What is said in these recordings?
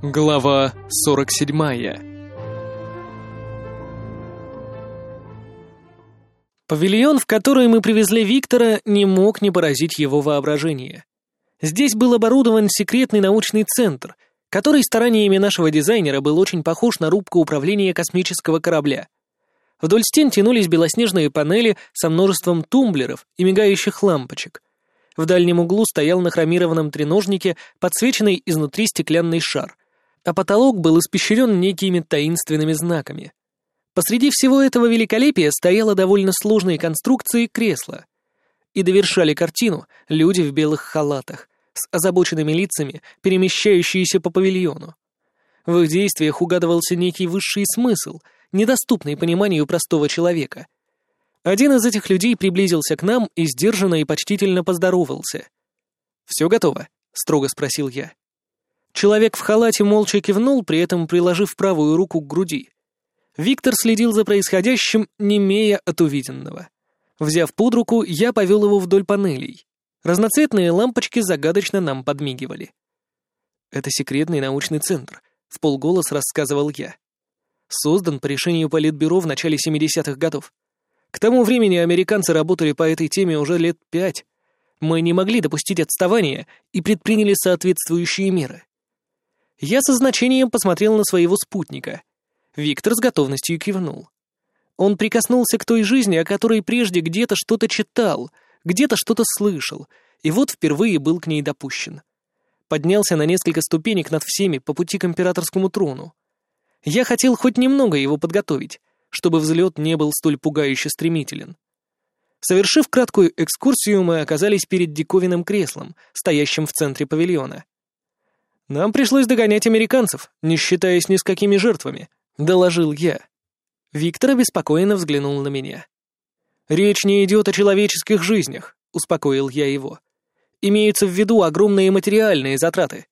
Глава 47 Павильон, в который мы привезли Виктора, не мог не поразить его воображение. Здесь был оборудован секретный научный центр, который стараниями нашего дизайнера был очень похож на рубку управления космического корабля. Вдоль стен тянулись белоснежные панели со множеством тумблеров и мигающих лампочек. В дальнем углу стоял на хромированном треножнике подсвеченный изнутри стеклянный шар — а потолок был испещрен некими таинственными знаками. Посреди всего этого великолепия стояла довольно сложной конструкции кресла. И довершали картину люди в белых халатах, с озабоченными лицами, перемещающиеся по павильону. В их действиях угадывался некий высший смысл, недоступный пониманию простого человека. Один из этих людей приблизился к нам и сдержанно и почтительно поздоровался. «Все готово?» — строго спросил я. Человек в халате молча кивнул, при этом приложив правую руку к груди. Виктор следил за происходящим, не имея от увиденного. Взяв под руку, я повел его вдоль панелей. Разноцветные лампочки загадочно нам подмигивали. «Это секретный научный центр», — в полголос рассказывал я. Создан по решению Политбюро в начале 70-х годов. К тому времени американцы работали по этой теме уже лет пять. Мы не могли допустить отставания и предприняли соответствующие меры. Я со значением посмотрел на своего спутника. Виктор с готовностью кивнул. Он прикоснулся к той жизни, о которой прежде где-то что-то читал, где-то что-то слышал, и вот впервые был к ней допущен. Поднялся на несколько ступенек над всеми по пути к императорскому трону. Я хотел хоть немного его подготовить, чтобы взлет не был столь пугающе стремителен. Совершив краткую экскурсию, мы оказались перед диковинным креслом, стоящим в центре павильона. «Нам пришлось догонять американцев, не считаясь ни с какими жертвами», — доложил я. Виктор обеспокоенно взглянул на меня. «Речь не идет о человеческих жизнях», — успокоил я его. «Имеются в виду огромные материальные затраты.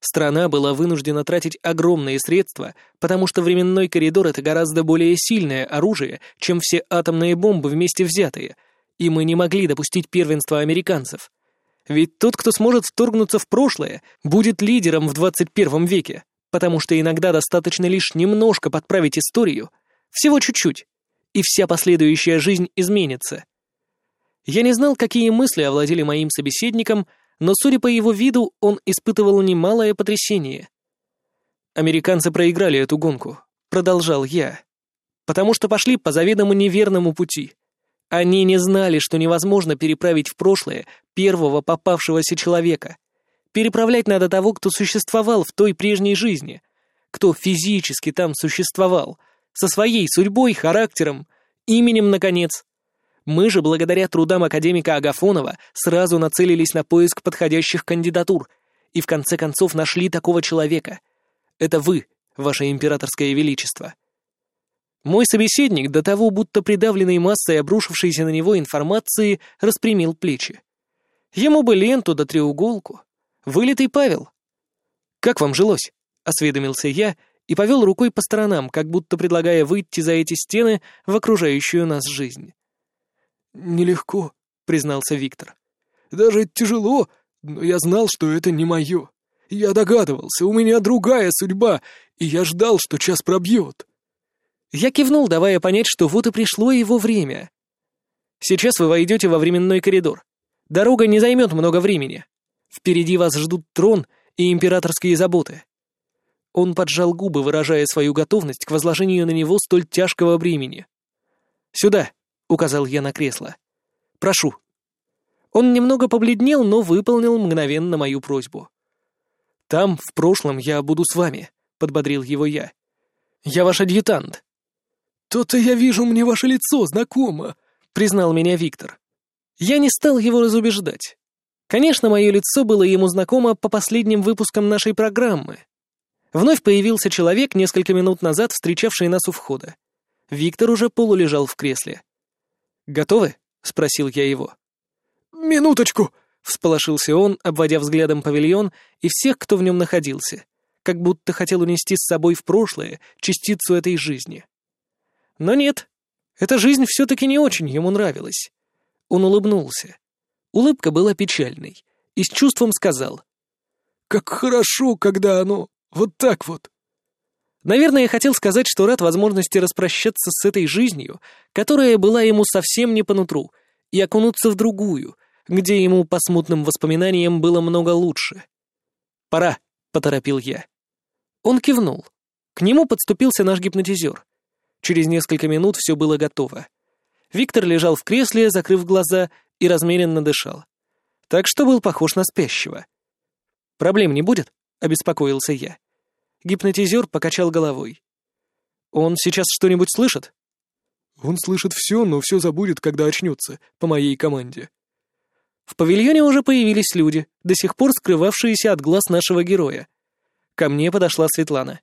Страна была вынуждена тратить огромные средства, потому что временной коридор — это гораздо более сильное оружие, чем все атомные бомбы вместе взятые, и мы не могли допустить первенства американцев. Ведь тот, кто сможет вторгнуться в прошлое, будет лидером в 21 веке, потому что иногда достаточно лишь немножко подправить историю, всего чуть-чуть, и вся последующая жизнь изменится. Я не знал, какие мысли овладели моим собеседником, но, судя по его виду, он испытывал немалое потрясение. «Американцы проиграли эту гонку», — продолжал я, «потому что пошли по заведомо неверному пути. Они не знали, что невозможно переправить в прошлое первого попавшегося человека. Переправлять надо того, кто существовал в той прежней жизни, кто физически там существовал, со своей судьбой, характером, именем, наконец. Мы же, благодаря трудам академика Агафонова, сразу нацелились на поиск подходящих кандидатур и в конце концов нашли такого человека. Это вы, ваше императорское величество. Мой собеседник, до того будто придавленный массой обрушившейся на него информации, распрямил плечи. Ему бы ленту да треуголку. Вылитый Павел. «Как вам жилось?» — осведомился я и повел рукой по сторонам, как будто предлагая выйти за эти стены в окружающую нас жизнь. «Нелегко», — признался Виктор. «Даже тяжело, но я знал, что это не мое. Я догадывался, у меня другая судьба, и я ждал, что час пробьет». Я кивнул, давая понять, что вот и пришло его время. Сейчас вы войдете во временной коридор. Дорога не займет много времени. Впереди вас ждут трон и императорские заботы. Он поджал губы, выражая свою готовность к возложению на него столь тяжкого бремени. «Сюда», — указал я на кресло. «Прошу». Он немного побледнел, но выполнил мгновенно мою просьбу. «Там, в прошлом, я буду с вами», — подбодрил его я. «Я ваш адъютант». «То-то я вижу, мне ваше лицо знакомо», — признал меня Виктор. Я не стал его разубеждать. Конечно, мое лицо было ему знакомо по последним выпускам нашей программы. Вновь появился человек, несколько минут назад встречавший нас у входа. Виктор уже полулежал в кресле. «Готовы?» — спросил я его. «Минуточку!» — всполошился он, обводя взглядом павильон и всех, кто в нем находился, как будто хотел унести с собой в прошлое частицу этой жизни. Но нет, эта жизнь все-таки не очень ему нравилась. Он улыбнулся. Улыбка была печальной и с чувством сказал. «Как хорошо, когда оно Вот так вот. Наверное, я хотел сказать, что рад возможности распрощаться с этой жизнью, которая была ему совсем не по нутру, и окунуться в другую, где ему по смутным воспоминаниям было много лучше. «Пора», — поторопил я. Он кивнул. К нему подступился наш гипнотизер. Через несколько минут все было готово. Виктор лежал в кресле, закрыв глаза, и размеренно дышал. Так что был похож на спящего. «Проблем не будет?» — обеспокоился я. Гипнотизер покачал головой. «Он сейчас что-нибудь слышит?» «Он слышит все, но все забудет, когда очнется, по моей команде». В павильоне уже появились люди, до сих пор скрывавшиеся от глаз нашего героя. Ко мне подошла Светлана.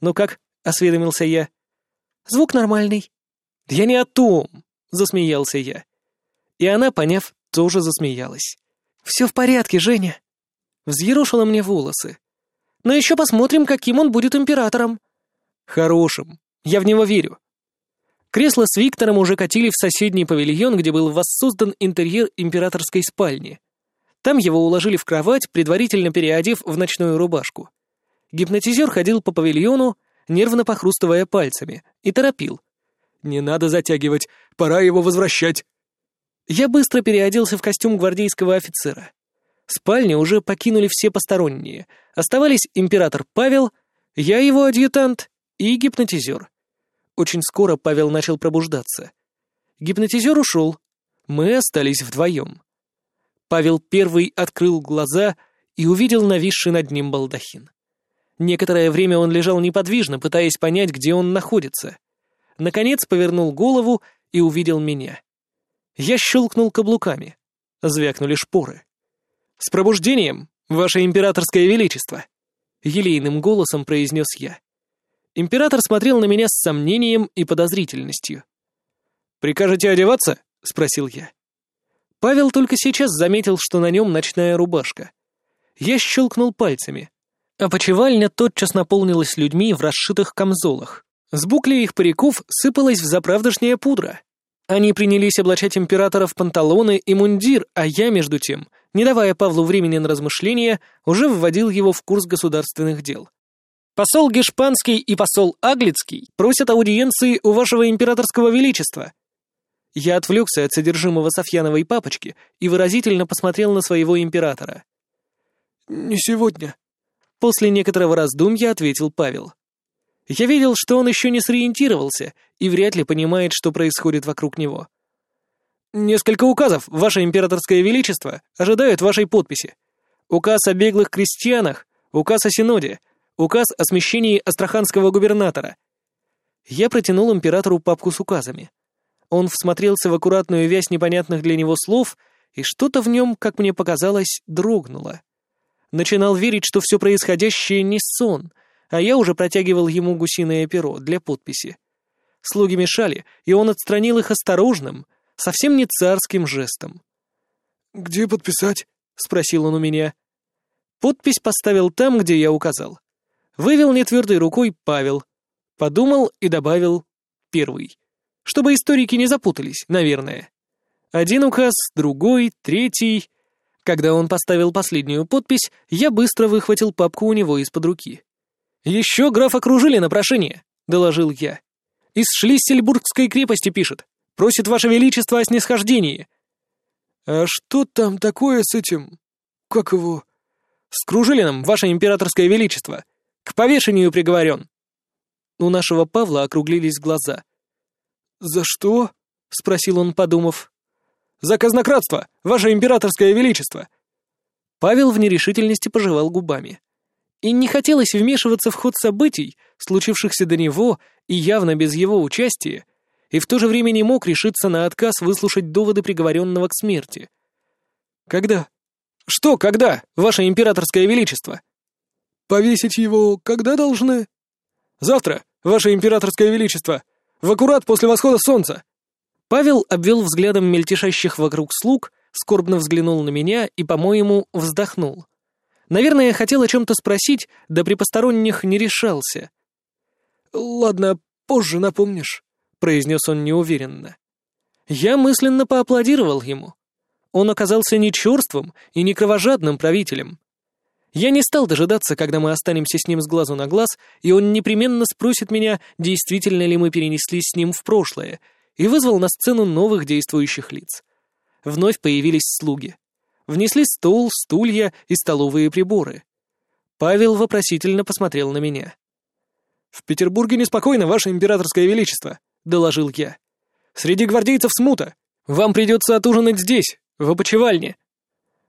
«Ну как?» — осведомился я. «Звук нормальный». «Я не о том!» — засмеялся я. И она, поняв, тоже засмеялась. «Все в порядке, Женя». Взъерошила мне волосы. «Но еще посмотрим, каким он будет императором». «Хорошим. Я в него верю». Кресло с Виктором уже катили в соседний павильон, где был воссоздан интерьер императорской спальни. Там его уложили в кровать, предварительно переодев в ночную рубашку. Гипнотизер ходил по павильону, нервно похрустывая пальцами, и торопил. «Не надо затягивать, пора его возвращать». Я быстро переоделся в костюм гвардейского офицера. Спальню уже покинули все посторонние. Оставались император Павел, я его адъютант и гипнотизер. Очень скоро Павел начал пробуждаться. Гипнотизер ушел. Мы остались вдвоем. Павел первый открыл глаза и увидел нависший над ним балдахин. Некоторое время он лежал неподвижно, пытаясь понять, где он находится. Наконец повернул голову и увидел меня. Я щелкнул каблуками. Звякнули шпоры. «С пробуждением, ваше императорское величество!» Елейным голосом произнес я. Император смотрел на меня с сомнением и подозрительностью. «Прикажете одеваться?» — спросил я. Павел только сейчас заметил, что на нем ночная рубашка. Я щелкнул пальцами. Опочивальня тотчас наполнилась людьми в расшитых камзолах. С букли их париков сыпалась в заправдошняя пудра. Они принялись облачать императора в панталоны и мундир, а я, между тем, не давая Павлу времени на размышления, уже вводил его в курс государственных дел. «Посол Гешпанский и посол Аглицкий просят аудиенции у вашего императорского величества». Я отвлекся от содержимого Софьяновой папочки и выразительно посмотрел на своего императора. «Не сегодня», После некоторого раздумья ответил Павел. Я видел, что он еще не сориентировался и вряд ли понимает, что происходит вокруг него. «Несколько указов, Ваше Императорское Величество, ожидают вашей подписи. Указ о беглых крестьянах, указ о Синоде, указ о смещении астраханского губернатора». Я протянул императору папку с указами. Он всмотрелся в аккуратную вязь непонятных для него слов, и что-то в нем, как мне показалось, дрогнуло начинал верить, что все происходящее не сон, а я уже протягивал ему гусиное перо для подписи. Слуги мешали, и он отстранил их осторожным, совсем не царским жестом. «Где подписать?» — спросил он у меня. Подпись поставил там, где я указал. Вывел нетвердой рукой Павел. Подумал и добавил «первый». Чтобы историки не запутались, наверное. Один указ, другой, третий... Когда он поставил последнюю подпись, я быстро выхватил папку у него из-под руки. «Еще граф окружили на прошение», — доложил я. «Из Шлиссельбургской крепости пишет. Просит Ваше Величество о снисхождении». «А что там такое с этим... как его...» «С Кружилиным, Ваше Императорское Величество. К повешению приговорен». У нашего Павла округлились глаза. «За что?» — спросил он, подумав. За казнократство, ваше императорское величество!» Павел в нерешительности пожевал губами. И не хотелось вмешиваться в ход событий, случившихся до него и явно без его участия, и в то же время не мог решиться на отказ выслушать доводы приговоренного к смерти. «Когда?» «Что когда, ваше императорское величество?» «Повесить его когда должны?» «Завтра, ваше императорское величество, в аккурат после восхода солнца!» Павел обвел взглядом мельтешащих вокруг слуг, скорбно взглянул на меня и, по-моему, вздохнул. Наверное, хотел о чем-то спросить, да при посторонних не решался. «Ладно, позже напомнишь», — произнес он неуверенно. Я мысленно поаплодировал ему. Он оказался не черствым и не кровожадным правителем. Я не стал дожидаться, когда мы останемся с ним с глазу на глаз, и он непременно спросит меня, действительно ли мы перенеслись с ним в прошлое, и вызвал на сцену новых действующих лиц. Вновь появились слуги. Внесли стол, стулья и столовые приборы. Павел вопросительно посмотрел на меня. «В Петербурге неспокойно, Ваше Императорское Величество», — доложил я. «Среди гвардейцев смута. Вам придется отужинать здесь, в опочивальне».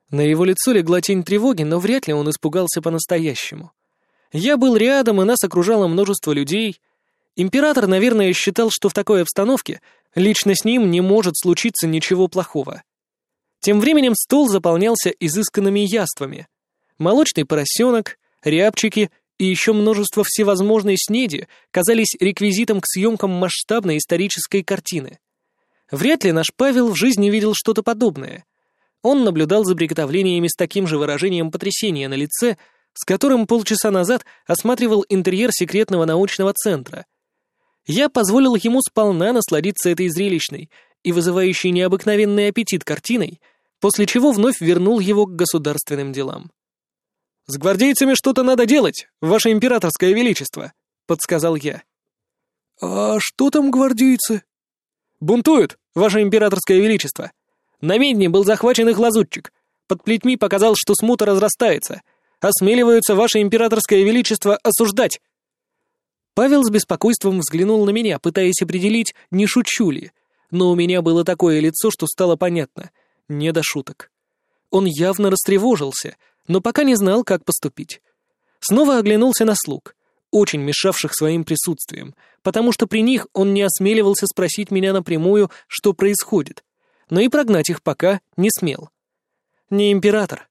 На его лицо легла тень тревоги, но вряд ли он испугался по-настоящему. Я был рядом, и нас окружало множество людей. Император, наверное, считал, что в такой обстановке лично с ним не может случиться ничего плохого. Тем временем стол заполнялся изысканными яствами. Молочный поросенок, рябчики и еще множество всевозможной снеди казались реквизитом к съемкам масштабной исторической картины. Вряд ли наш Павел в жизни видел что-то подобное. Он наблюдал за приготовлениями с таким же выражением потрясения на лице, с которым полчаса назад осматривал интерьер секретного научного центра. Я позволил ему сполна насладиться этой зрелищной и вызывающей необыкновенный аппетит картиной, после чего вновь вернул его к государственным делам. «С гвардейцами что-то надо делать, ваше императорское величество», — подсказал я. «А что там гвардейцы?» «Бунтуют, ваше императорское величество. На медне был захвачен их лазутчик. Под плетьми показал, что смута разрастается. Осмеливаются ваше императорское величество осуждать». Павел с беспокойством взглянул на меня, пытаясь определить, не шучу ли. Но у меня было такое лицо, что стало понятно. Не до шуток. Он явно растревожился, но пока не знал, как поступить. Снова оглянулся на слуг, очень мешавших своим присутствием, потому что при них он не осмеливался спросить меня напрямую, что происходит но и прогнать их пока не смел. Не император.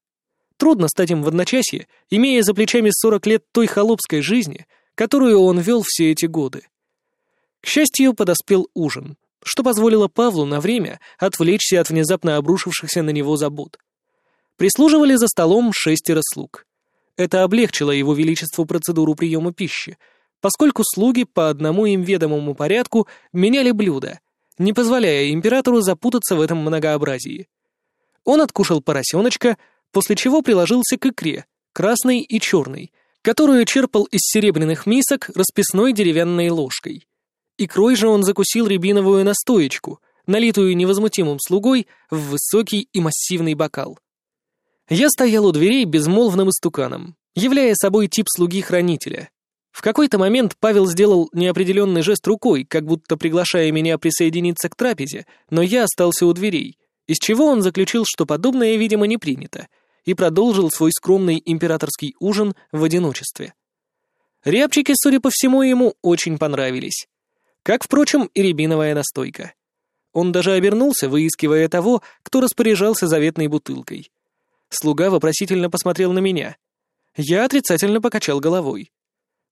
Трудно стать им в одночасье, имея за плечами сорок лет той холопской жизни, которую он вел все эти годы. К счастью, подоспел ужин, что позволило Павлу на время отвлечься от внезапно обрушившихся на него забот. Прислуживали за столом шестеро слуг. Это облегчило его величеству процедуру приема пищи, поскольку слуги по одному им ведомому порядку меняли блюда — не позволяя императору запутаться в этом многообразии. Он откушал поросеночка, после чего приложился к икре, красной и черной, которую черпал из серебряных мисок расписной деревянной ложкой. Икрой же он закусил рябиновую настоечку, налитую невозмутимым слугой в высокий и массивный бокал. Я стоял у дверей безмолвным истуканом, являя собой тип слуги-хранителя. В какой-то момент Павел сделал неопределенный жест рукой, как будто приглашая меня присоединиться к трапезе, но я остался у дверей, из чего он заключил, что подобное, видимо, не принято, и продолжил свой скромный императорский ужин в одиночестве. Рябчики, судя по всему, ему очень понравились. Как, впрочем, и рябиновая настойка. Он даже обернулся, выискивая того, кто распоряжался заветной бутылкой. Слуга вопросительно посмотрел на меня. Я отрицательно покачал головой.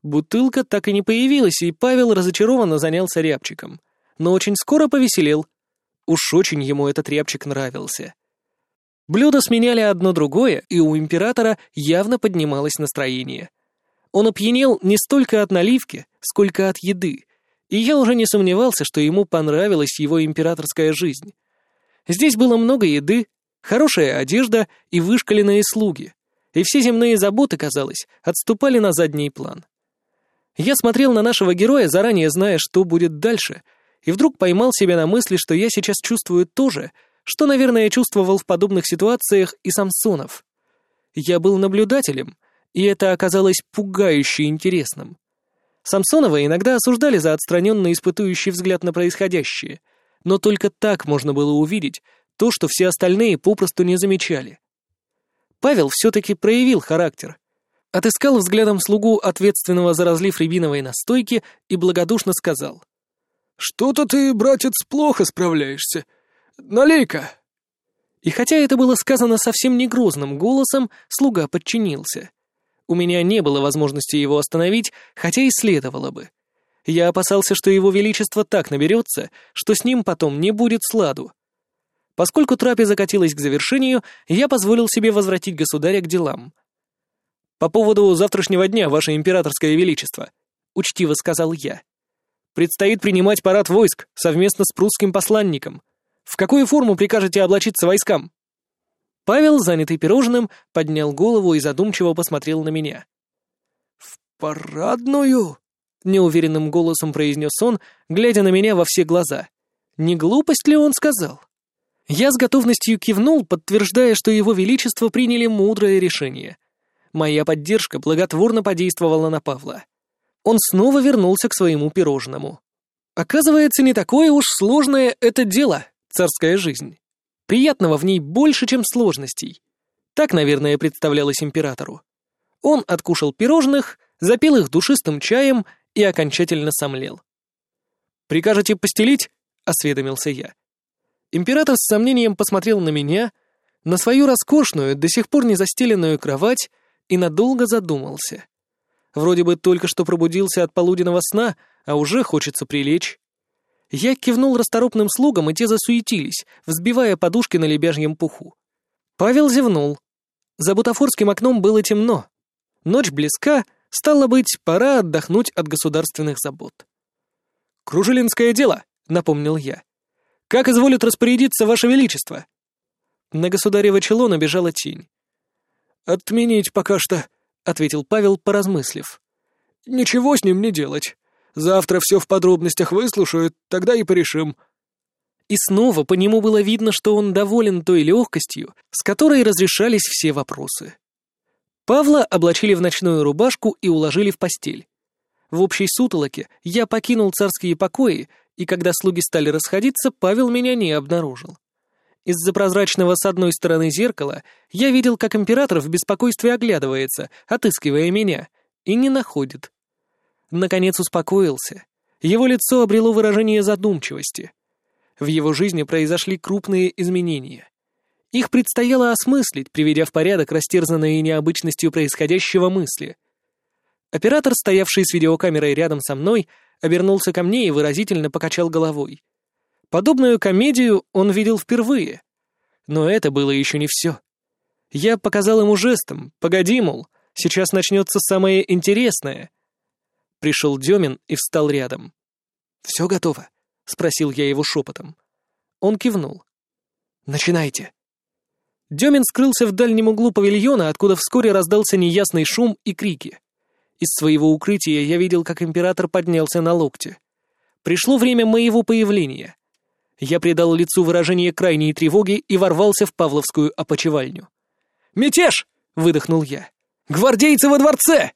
Бутылка так и не появилась, и Павел разочарованно занялся рябчиком. Но очень скоро повеселел. Уж очень ему этот рябчик нравился. Блюда сменяли одно другое, и у императора явно поднималось настроение. Он опьянел не столько от наливки, сколько от еды, и я уже не сомневался, что ему понравилась его императорская жизнь. Здесь было много еды, хорошая одежда и вышкаленные слуги, и все земные заботы, казалось, отступали на задний план. Я смотрел на нашего героя, заранее зная, что будет дальше, и вдруг поймал себя на мысли, что я сейчас чувствую то же, что, наверное, чувствовал в подобных ситуациях и Самсонов. Я был наблюдателем, и это оказалось пугающе интересным. Самсонова иногда осуждали за отстраненный испытующий взгляд на происходящее, но только так можно было увидеть то, что все остальные попросту не замечали. Павел все-таки проявил характер — отыскал взглядом слугу, ответственного за разлив рябиновой настойки, и благодушно сказал. «Что-то ты, братец, плохо справляешься. Налей-ка!» И хотя это было сказано совсем не грозным голосом, слуга подчинился. У меня не было возможности его остановить, хотя и следовало бы. Я опасался, что его величество так наберется, что с ним потом не будет сладу. Поскольку трапеза катилась к завершению, я позволил себе возвратить государя к делам — «По поводу завтрашнего дня, Ваше Императорское Величество», — учтиво сказал я. «Предстоит принимать парад войск совместно с прусским посланником. В какую форму прикажете облачиться войскам?» Павел, занятый пирожным, поднял голову и задумчиво посмотрел на меня. «В парадную?» — неуверенным голосом произнес он, глядя на меня во все глаза. «Не глупость ли он сказал?» Я с готовностью кивнул, подтверждая, что его величество приняли мудрое решение. Моя поддержка благотворно подействовала на Павла. Он снова вернулся к своему пирожному. Оказывается, не такое уж сложное это дело, царская жизнь. Приятного в ней больше, чем сложностей. Так, наверное, представлялось императору. Он откушал пирожных, запил их душистым чаем и окончательно сомлел. «Прикажете постелить?» — осведомился я. Император с сомнением посмотрел на меня, на свою роскошную, до сих пор не застеленную кровать и надолго задумался. Вроде бы только что пробудился от полуденного сна, а уже хочется прилечь. Я кивнул расторопным слугам, и те засуетились, взбивая подушки на лебяжьем пуху. Павел зевнул. За бутафорским окном было темно. Ночь близка, стало быть, пора отдохнуть от государственных забот. «Кружилинское дело», — напомнил я. «Как изволит распорядиться Ваше Величество?» На государево чело набежала тень. «Отменить пока что», — ответил Павел, поразмыслив. «Ничего с ним не делать. Завтра все в подробностях выслушают, тогда и порешим». И снова по нему было видно, что он доволен той легкостью, с которой разрешались все вопросы. Павла облачили в ночную рубашку и уложили в постель. В общей сутолоке я покинул царские покои, и когда слуги стали расходиться, Павел меня не обнаружил. Из-за прозрачного с одной стороны зеркала я видел, как император в беспокойстве оглядывается, отыскивая меня, и не находит наконец успокоился. Его лицо обрело выражение задумчивости. В его жизни произошли крупные изменения. Их предстояло осмыслить, приведя в порядок растерзанные необычностью происходящего мысли. Оператор, стоявший с видеокамерой рядом со мной, обернулся ко мне и выразительно покачал головой. Подобную комедию он видел впервые. Но это было еще не все. Я показал ему жестом, погоди, мол, сейчас начнется самое интересное — Пришел Демин и встал рядом. «Все готово?» — спросил я его шепотом. Он кивнул. «Начинайте». Демин скрылся в дальнем углу павильона, откуда вскоре раздался неясный шум и крики. Из своего укрытия я видел, как император поднялся на локте. Пришло время моего появления. Я придал лицу выражение крайней тревоги и ворвался в Павловскую опочивальню. «Мятеж!» — выдохнул я. «Гвардейцы во дворце!»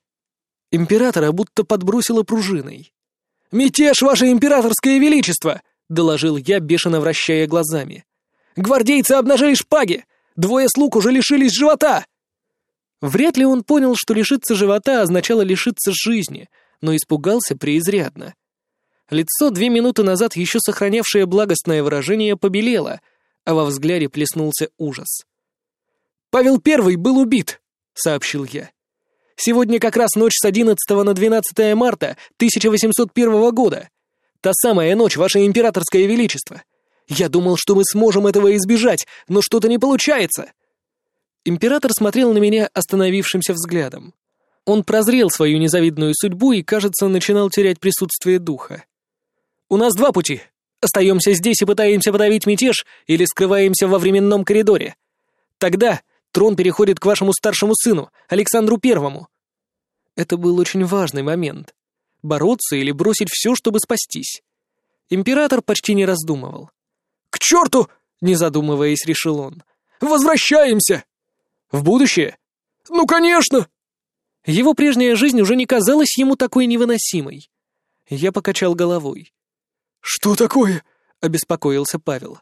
Императора будто подбросило пружиной. «Мятеж, ваше императорское величество!» — доложил я, бешено вращая глазами. «Гвардейцы обнажили шпаги! Двое слуг уже лишились живота!» Вряд ли он понял, что лишиться живота означало лишиться жизни, но испугался преизрядно. Лицо, две минуты назад еще сохранявшее благостное выражение, побелело, а во взгляде плеснулся ужас. «Павел Первый был убит», — сообщил я. Сегодня как раз ночь с 11 на 12 марта 1801 года. Та самая ночь, ваше императорское величество. Я думал, что мы сможем этого избежать, но что-то не получается. Император смотрел на меня остановившимся взглядом. Он прозрел свою незавидную судьбу и, кажется, начинал терять присутствие духа. «У нас два пути. Остаемся здесь и пытаемся подавить мятеж или скрываемся во временном коридоре. Тогда Трон переходит к вашему старшему сыну, Александру Первому». Это был очень важный момент. Бороться или бросить все, чтобы спастись. Император почти не раздумывал. «К черту!» — не задумываясь, решил он. «Возвращаемся!» «В будущее?» «Ну, конечно!» Его прежняя жизнь уже не казалась ему такой невыносимой. Я покачал головой. «Что такое?» — обеспокоился Павел.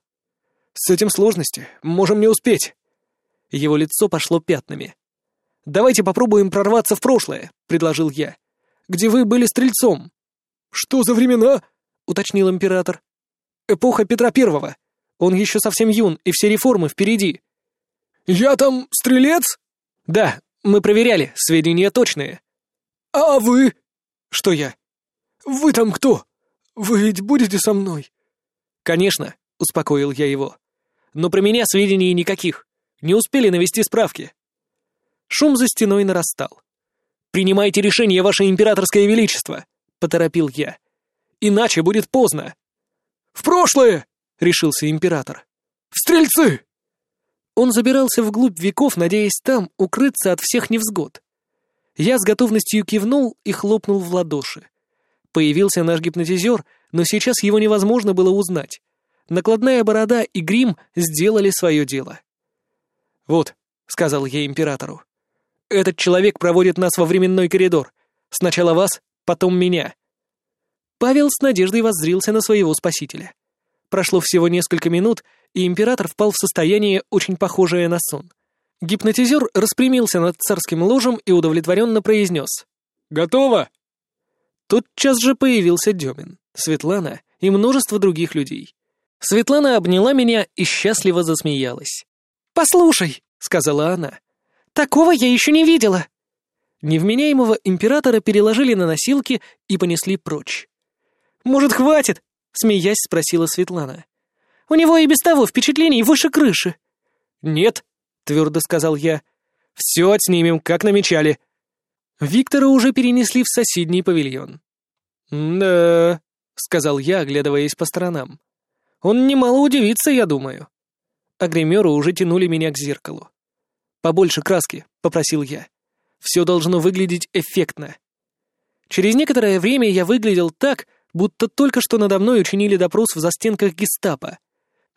«С этим сложности. Можем не успеть». Его лицо пошло пятнами. «Давайте попробуем прорваться в прошлое», — предложил я. «Где вы были стрельцом?» «Что за времена?» — уточнил император. «Эпоха Петра Первого. Он еще совсем юн, и все реформы впереди». «Я там стрелец?» «Да, мы проверяли, сведения точные». «А вы?» «Что я?» «Вы там кто? Вы ведь будете со мной?» «Конечно», — успокоил я его. «Но про меня сведений никаких. Не успели навести справки. Шум за стеной нарастал. «Принимайте решение, ваше императорское величество!» — поторопил я. «Иначе будет поздно!» «В прошлое!» — решился император. «В стрельцы!» Он забирался вглубь веков, надеясь там укрыться от всех невзгод. Я с готовностью кивнул и хлопнул в ладоши. Появился наш гипнотизер, но сейчас его невозможно было узнать. Накладная борода и грим сделали свое дело. «Вот», — сказал я императору, — «этот человек проводит нас во временной коридор. Сначала вас, потом меня». Павел с надеждой воззрился на своего спасителя. Прошло всего несколько минут, и император впал в состояние, очень похожее на сон. Гипнотизер распрямился над царским ложем и удовлетворенно произнес. «Готово!» Тотчас же появился Демин, Светлана и множество других людей. Светлана обняла меня и счастливо засмеялась. «Послушай», — сказала она, — «такого я еще не видела». Невменяемого императора переложили на носилки и понесли прочь. «Может, хватит?» — смеясь спросила Светлана. «У него и без того впечатлений выше крыши». «Нет», — твердо сказал я. «Все отснимем, как намечали». Виктора уже перенесли в соседний павильон. «Да», — сказал я, оглядываясь по сторонам. «Он немало удивится, я думаю». А гримеры уже тянули меня к зеркалу. «Побольше краски», — попросил я. «Все должно выглядеть эффектно». Через некоторое время я выглядел так, будто только что надо мной учинили допрос в застенках гестапо.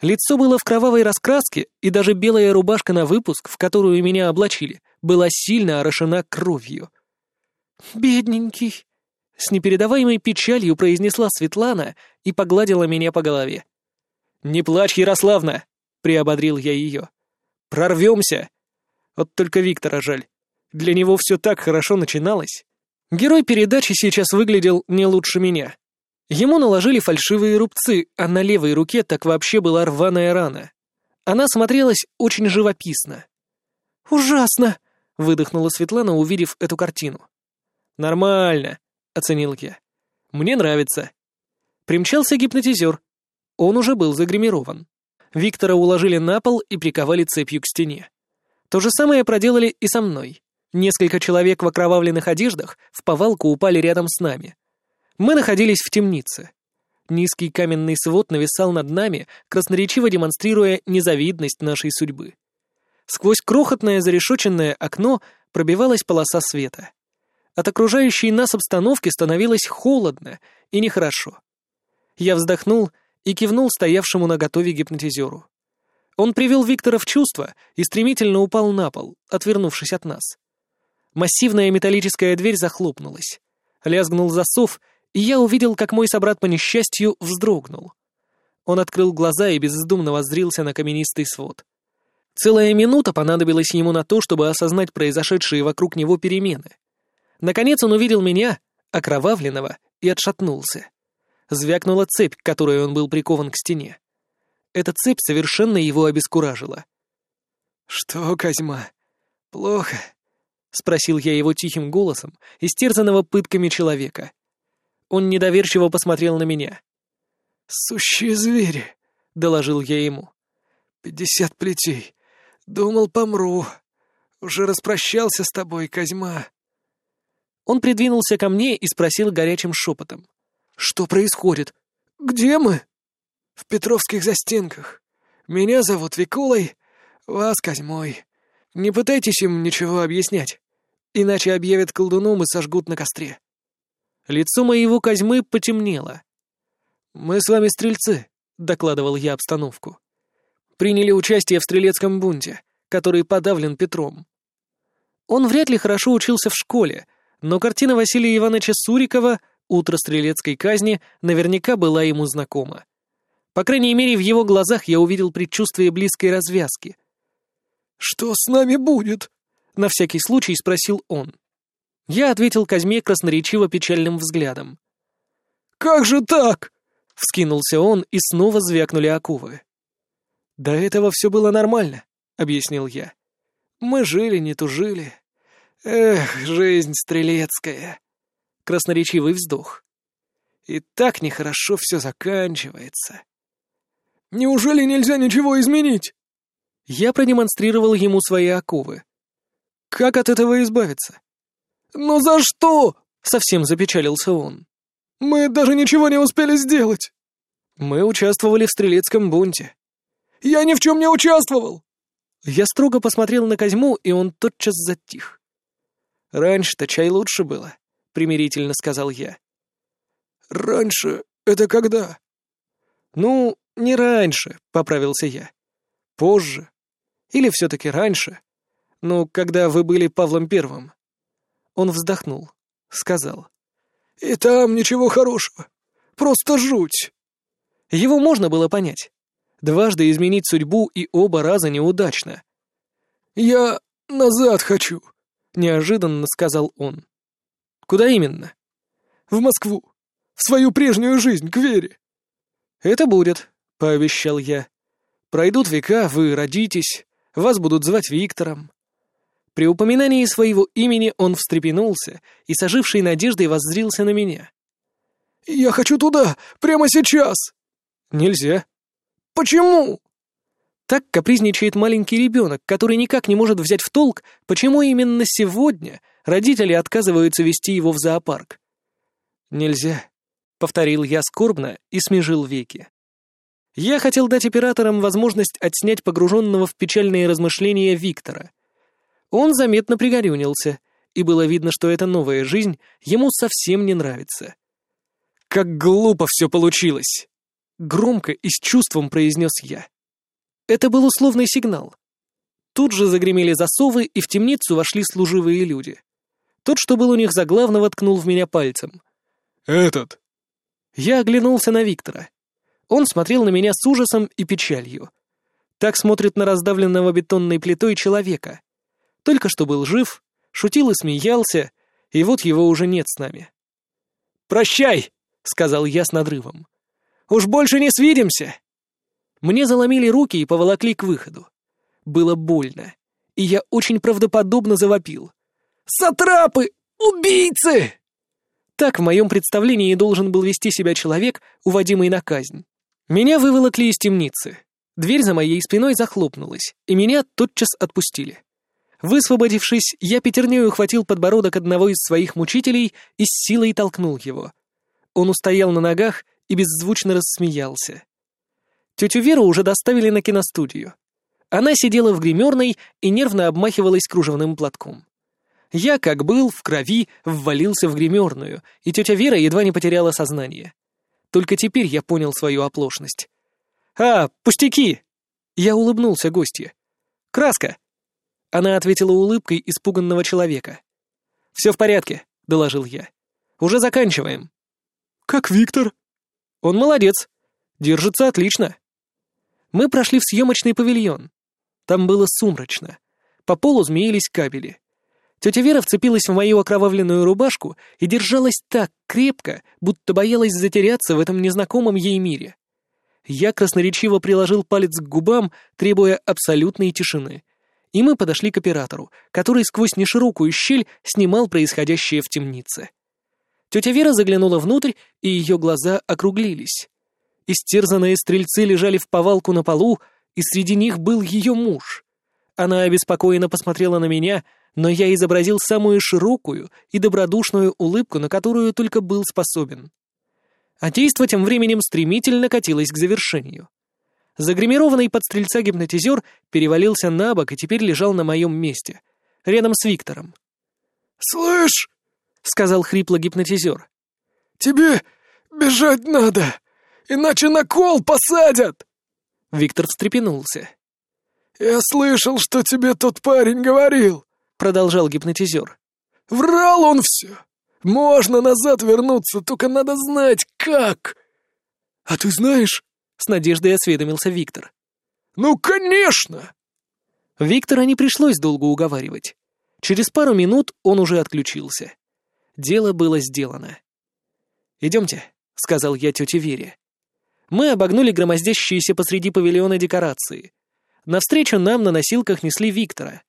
Лицо было в кровавой раскраске, и даже белая рубашка на выпуск, в которую меня облачили, была сильно орошена кровью. «Бедненький!» — с непередаваемой печалью произнесла Светлана и погладила меня по голове. «Не плачь, Ярославна!» — приободрил я ее. «Прорвемся!» Вот только Виктора жаль. Для него все так хорошо начиналось. Герой передачи сейчас выглядел не лучше меня. Ему наложили фальшивые рубцы, а на левой руке так вообще была рваная рана. Она смотрелась очень живописно. «Ужасно!» — выдохнула Светлана, увидев эту картину. «Нормально», — оценил я. «Мне нравится». Примчался гипнотизер. Он уже был загримирован. Виктора уложили на пол и приковали цепью к стене. То же самое проделали и со мной. Несколько человек в окровавленных одеждах в повалку упали рядом с нами. Мы находились в темнице. Низкий каменный свод нависал над нами, красноречиво демонстрируя незавидность нашей судьбы. Сквозь крохотное зарешоченное окно пробивалась полоса света. От окружающей нас обстановки становилось холодно и нехорошо. Я вздохнул и кивнул стоявшему на готове гипнотизеру. Он привел Виктора в чувство и стремительно упал на пол, отвернувшись от нас. Массивная металлическая дверь захлопнулась. Лязгнул засов, и я увидел, как мой собрат по несчастью вздрогнул. Он открыл глаза и бездумно воззрился на каменистый свод. Целая минута понадобилась ему на то, чтобы осознать произошедшие вокруг него перемены. Наконец он увидел меня, окровавленного, и отшатнулся. Звякнула цепь, которой он был прикован к стене. Эта цепь совершенно его обескуражила. «Что, Козьма, плохо?» — спросил я его тихим голосом, истерзанного пытками человека. Он недоверчиво посмотрел на меня. «Сущие звери», — доложил я ему. «Пятьдесят плетей. Думал, помру. Уже распрощался с тобой, Козьма». Он придвинулся ко мне и спросил горячим шепотом. «Что происходит? Где мы?» «В Петровских застенках. Меня зовут Викулой, вас Козьмой. Не пытайтесь им ничего объяснять, иначе объявят колдуном и сожгут на костре». Лицо моего Козьмы потемнело. «Мы с вами стрельцы», — докладывал я обстановку. «Приняли участие в стрелецком бунте, который подавлен Петром». Он вряд ли хорошо учился в школе, но картина Василия Ивановича Сурикова «Утро стрелецкой казни» наверняка была ему знакома. По крайней мере, в его глазах я увидел предчувствие близкой развязки. «Что с нами будет?» — на всякий случай спросил он. Я ответил Казьме красноречиво печальным взглядом. «Как же так?» — вскинулся он, и снова звякнули оковы. «До этого все было нормально», — объяснил я. «Мы жили, не тужили. Эх, жизнь стрелецкая!» Красноречивый вздох. «И так нехорошо все заканчивается». «Неужели нельзя ничего изменить?» Я продемонстрировал ему свои оковы. «Как от этого избавиться?» «Но за что?» — совсем запечалился он. «Мы даже ничего не успели сделать!» «Мы участвовали в стрелецком бунте». «Я ни в чем не участвовал!» Я строго посмотрел на Козьму, и он тотчас затих. «Раньше-то чай лучше было», — примирительно сказал я. «Раньше? Это когда?» «Ну, не раньше», — поправился я. «Позже. Или все-таки раньше. Ну, когда вы были Павлом Первым». Он вздохнул, сказал. «И там ничего хорошего. Просто жуть». Его можно было понять. Дважды изменить судьбу и оба раза неудачно. «Я назад хочу», — неожиданно сказал он. «Куда именно?» «В Москву. В свою прежнюю жизнь, к Вере». «Это будет», — пообещал я. «Пройдут века, вы родитесь, вас будут звать Виктором». При упоминании своего имени он встрепенулся и с ожившей надеждой воззрился на меня. «Я хочу туда, прямо сейчас!» «Нельзя». «Почему?» Так капризничает маленький ребенок, который никак не может взять в толк, почему именно сегодня родители отказываются вести его в зоопарк. «Нельзя», — повторил я скорбно и смежил веки. Я хотел дать операторам возможность отснять погруженного в печальные размышления Виктора. Он заметно пригорюнился, и было видно, что эта новая жизнь ему совсем не нравится. «Как глупо все получилось!» — громко и с чувством произнес я. Это был условный сигнал. Тут же загремели засовы, и в темницу вошли служивые люди. Тот, что был у них за главного, ткнул в меня пальцем. «Этот!» Я оглянулся на Виктора. Он смотрел на меня с ужасом и печалью. Так смотрит на раздавленного бетонной плитой человека. Только что был жив, шутил и смеялся, и вот его уже нет с нами. «Прощай!» — сказал я с надрывом. «Уж больше не свидимся!» Мне заломили руки и поволокли к выходу. Было больно, и я очень правдоподобно завопил. «Сатрапы! Убийцы!» Так в моем представлении должен был вести себя человек, уводимый на казнь. Меня выволокли из темницы. Дверь за моей спиной захлопнулась, и меня тотчас отпустили. Высвободившись, я пятерней ухватил подбородок одного из своих мучителей и с силой толкнул его. Он устоял на ногах и беззвучно рассмеялся. Тетю Веру уже доставили на киностудию. Она сидела в гримерной и нервно обмахивалась кружевным платком. Я, как был, в крови, ввалился в гримерную, и тетя Вера едва не потеряла сознание. Только теперь я понял свою оплошность. «А, пустяки!» Я улыбнулся гостье. «Краска!» Она ответила улыбкой испуганного человека. «Все в порядке», — доложил я. «Уже заканчиваем». «Как Виктор?» «Он молодец. Держится отлично». Мы прошли в съемочный павильон. Там было сумрачно. По полу змеились кабели. Тетя Вера вцепилась в мою окровавленную рубашку и держалась так крепко, будто боялась затеряться в этом незнакомом ей мире. Я красноречиво приложил палец к губам, требуя абсолютной тишины. И мы подошли к оператору, который сквозь неширокую щель снимал происходящее в темнице. Тетя Вера заглянула внутрь, и ее глаза округлились. Истерзанные стрельцы лежали в повалку на полу, и среди них был ее муж. Она обеспокоенно посмотрела на меня, но я изобразил самую широкую и добродушную улыбку, на которую только был способен. А действо тем временем стремительно катилось к завершению. Загримированный под стрельца гипнотизер перевалился на бок и теперь лежал на моем месте, рядом с Виктором. «Слышь!» — сказал хрипло гипнотизер. «Тебе бежать надо, иначе на кол посадят!» Виктор встрепенулся. «Я слышал, что тебе тот парень говорил», — продолжал гипнотизер. «Врал он все. Можно назад вернуться, только надо знать, как». «А ты знаешь?» — с надеждой осведомился Виктор. «Ну, конечно!» Виктора не пришлось долго уговаривать. Через пару минут он уже отключился. Дело было сделано. «Идемте», — сказал я тете Вере. Мы обогнули громоздящиеся посреди павильона декорации. Навстречу нам на носилках несли Виктора.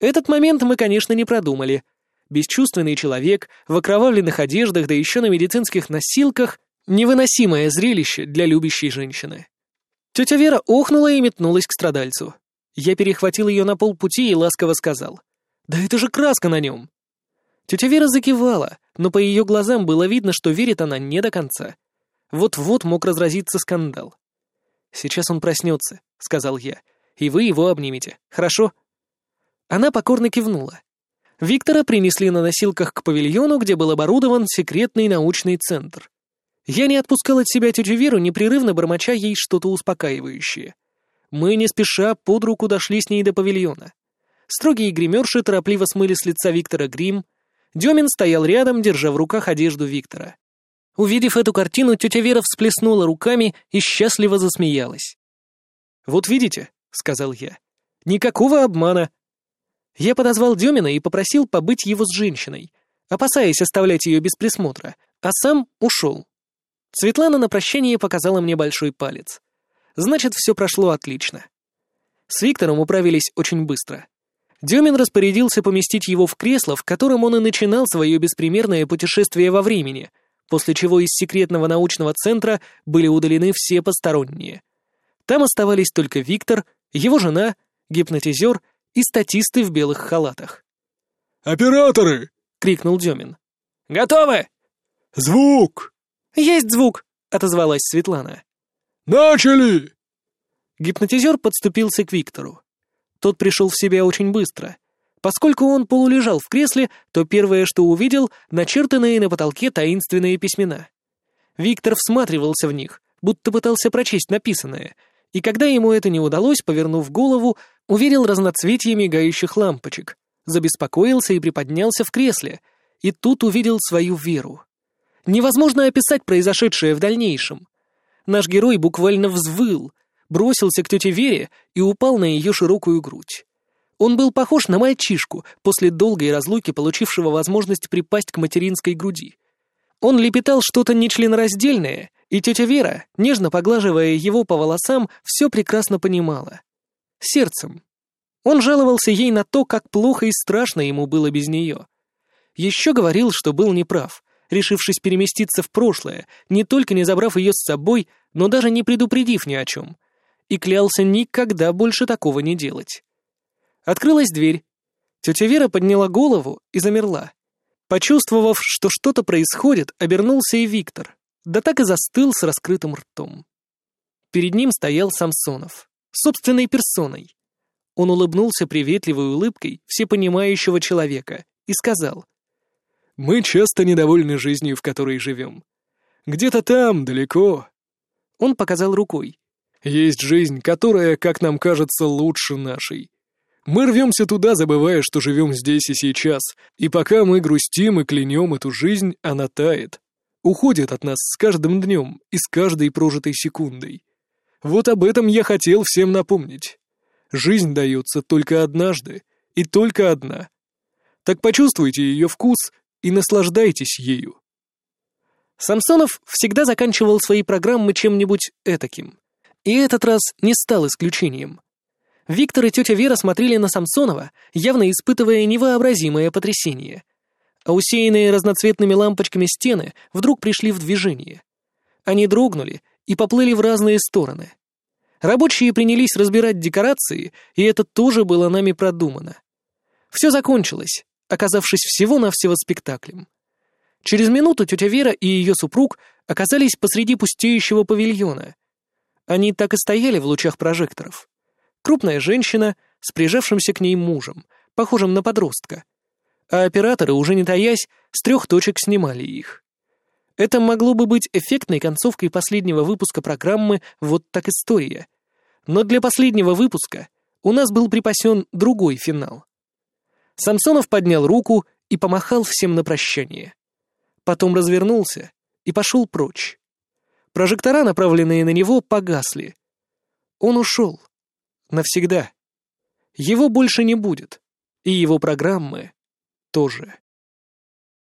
Этот момент мы, конечно, не продумали. Бесчувственный человек, в окровавленных одеждах, да еще на медицинских носилках — невыносимое зрелище для любящей женщины. Тетя Вера охнула и метнулась к страдальцу. Я перехватил ее на полпути и ласково сказал. «Да это же краска на нем!» Тетя Вера закивала, но по ее глазам было видно, что верит она не до конца. Вот-вот мог разразиться скандал. «Сейчас он проснется», — сказал я, и вы его обнимете, хорошо?» Она покорно кивнула. Виктора принесли на носилках к павильону, где был оборудован секретный научный центр. Я не отпускал от себя тетю Веру, непрерывно бормоча ей что-то успокаивающее. Мы не спеша под руку дошли с ней до павильона. Строгие гримерши торопливо смыли с лица Виктора грим. Демин стоял рядом, держа в руках одежду Виктора. Увидев эту картину, тетя Вера всплеснула руками и счастливо засмеялась. «Вот видите», — сказал я, — «никакого обмана». Я подозвал Демина и попросил побыть его с женщиной, опасаясь оставлять ее без присмотра, а сам ушел. Светлана на прощание показала мне большой палец. Значит, все прошло отлично. С Виктором управились очень быстро. Демин распорядился поместить его в кресло, в котором он и начинал свое беспримерное путешествие во времени, после чего из секретного научного центра были удалены все посторонние. Там оставались только Виктор, его жена, гипнотизер и статисты в белых халатах. «Операторы!» — крикнул Демин. «Готовы!» «Звук!» «Есть звук!» — отозвалась Светлана. «Начали!» Гипнотизер подступился к Виктору. Тот пришел в себя очень быстро. Поскольку он полулежал в кресле, то первое, что увидел, начертанные на потолке таинственные письмена. Виктор всматривался в них, будто пытался прочесть написанное, и когда ему это не удалось, повернув голову, увидел разноцветие мигающих лампочек, забеспокоился и приподнялся в кресле, и тут увидел свою веру. Невозможно описать произошедшее в дальнейшем. Наш герой буквально взвыл, бросился к тете Вере и упал на ее широкую грудь. Он был похож на мальчишку, после долгой разлуки получившего возможность припасть к материнской груди. Он лепетал что-то нечленораздельное, и тетя Вера, нежно поглаживая его по волосам, все прекрасно понимала. Сердцем. Он жаловался ей на то, как плохо и страшно ему было без нее. Еще говорил, что был неправ, решившись переместиться в прошлое, не только не забрав ее с собой, но даже не предупредив ни о чем — и клялся никогда больше такого не делать. Открылась дверь. Тетя Вера подняла голову и замерла. Почувствовав, что что-то происходит, обернулся и Виктор, да так и застыл с раскрытым ртом. Перед ним стоял Самсонов, собственной персоной. Он улыбнулся приветливой улыбкой всепонимающего человека и сказал, «Мы часто недовольны жизнью, в которой живем. Где-то там, далеко». Он показал рукой. Есть жизнь, которая, как нам кажется, лучше нашей. Мы рвемся туда, забывая, что живем здесь и сейчас, и пока мы грустим и клянем эту жизнь, она тает. Уходит от нас с каждым днем и с каждой прожитой секундой. Вот об этом я хотел всем напомнить. Жизнь дается только однажды, и только одна. Так почувствуйте ее вкус и наслаждайтесь ею. Самсонов всегда заканчивал свои программы чем-нибудь этаким. И этот раз не стал исключением. Виктор и тетя Вера смотрели на Самсонова, явно испытывая невообразимое потрясение. А усеянные разноцветными лампочками стены вдруг пришли в движение. Они дрогнули и поплыли в разные стороны. Рабочие принялись разбирать декорации, и это тоже было нами продумано. Все закончилось, оказавшись всего-навсего спектаклем. Через минуту тетя Вера и ее супруг оказались посреди пустеющего павильона, они так и стояли в лучах прожекторов. Крупная женщина с прижавшимся к ней мужем, похожим на подростка. А операторы, уже не таясь, с трех точек снимали их. Это могло бы быть эффектной концовкой последнего выпуска программы «Вот так история». Но для последнего выпуска у нас был припасен другой финал. Самсонов поднял руку и помахал всем на прощание. Потом развернулся и пошел прочь. Прожектора, направленные на него, погасли. Он ушел. Навсегда. Его больше не будет. И его программы тоже.